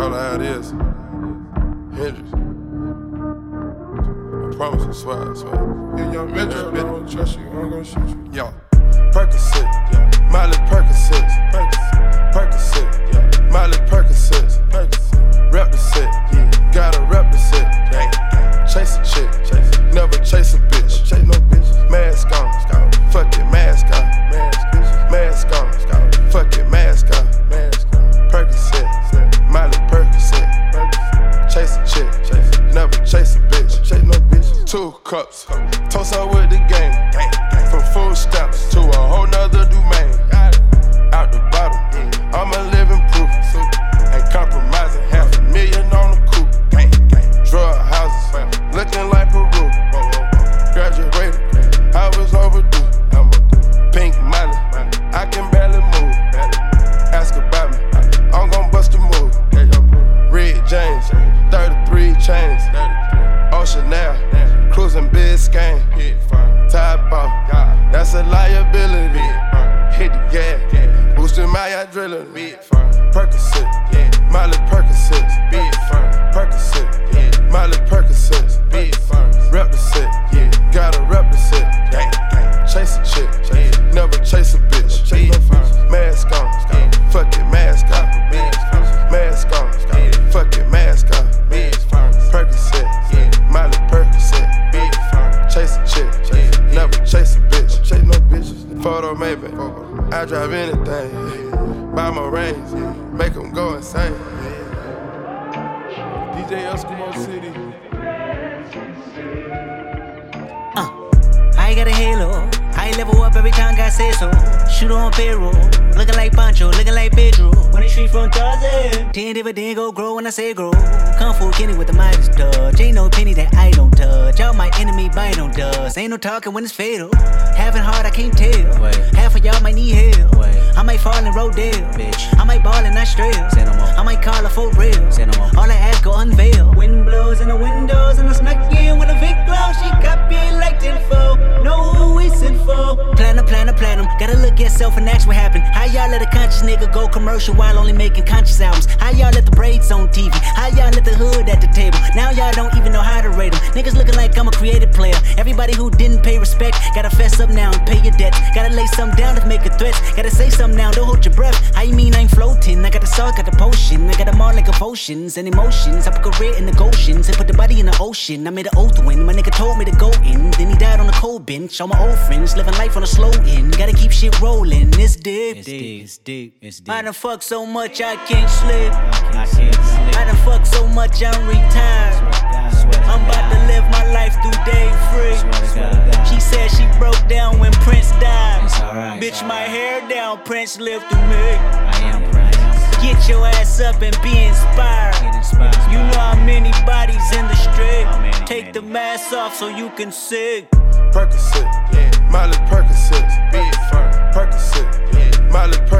How it is. Hendrix. I promise, I swear, I swear. Yeah, young Metro, I don't trust you. I'm gonna shoot you. Yo, Percocet, yeah. Miley Percocet, Percocet, cups, toast up with the game. From food stamps to a whole nother domain. Out the bottom, I'm a living proof. Ain't compromising, half a million on the coupe. Drug houses, looking like Peru. Graduated, I was overdue. Pink Molly, I can barely move. Ask about me, I'm gon' bust a move. Rick James, 33 chains. Ocean now, cruising Biscayne. Top off, that's a liability. Hit the gas, boosting my adrenaline. Percocet, Miley Percocet, Percocet, I drive anything. Buy my range, make them go insane. DJ Eskimo City. Uh, I got a halo. I level up every time God says so. Shoot on payroll. Looking like Pancho, looking like Pedro. When the street from Tarzan. Ten dividend go grow when I say grow. Kung Fu Kenny with the Midas touch. Ain't no penny that I don't touch. Y'all my enemy bite on dust. Ain't no talking when it's fatal. Having hard, I can't tell. Wait. Half of y'all might need help. Wait. I might fall in Rodale. Bitch. I might ball in Australia. Say no more. I might call her for real. Say no more. All I ask go unveil. Wind blows in the windows and I snuck in with a Vic glow. She copy it like tenfold. Know who we sent for. Platinum, platinum, platinum. Gotta look at self and ask what happened. How y'all let a conscious nigga go commercial while only making conscious albums? How y'all let the braids on TV? How y'all let the hood at the table? Now y'all don't even know how to rate them. Niggas looking like I'm a creative player. Everybody who didn't pay respect, gotta fess up now and pay your debts. Gotta lay some down to make a threat. Gotta say something now, don't hold your breath. How you mean I ain't floating? I got the salt, got the potion. I got them all like emotions and emotions. I put career in the Goshen's and put the body in the ocean. I made an oath when my nigga told me to go in. Then he died on the cold bench. All my old friends living life on a slow end. Gotta keep shit rolling. It's deep. It's deep, it's deep, it's deep. I done fucked so much I can't sleep. I can't sleep. I done fuck so much I'm retired. I'm about to live my life through day free. She said she broke down when Prince died. Bitch, my hair down, Prince lived through me. Get your ass up and be inspired. you know how many bodies in the street. Take the mask off so you can see. Percocet, yeah. Miley Percocet, be it firm. Percocet, yeah. Miley Percocet.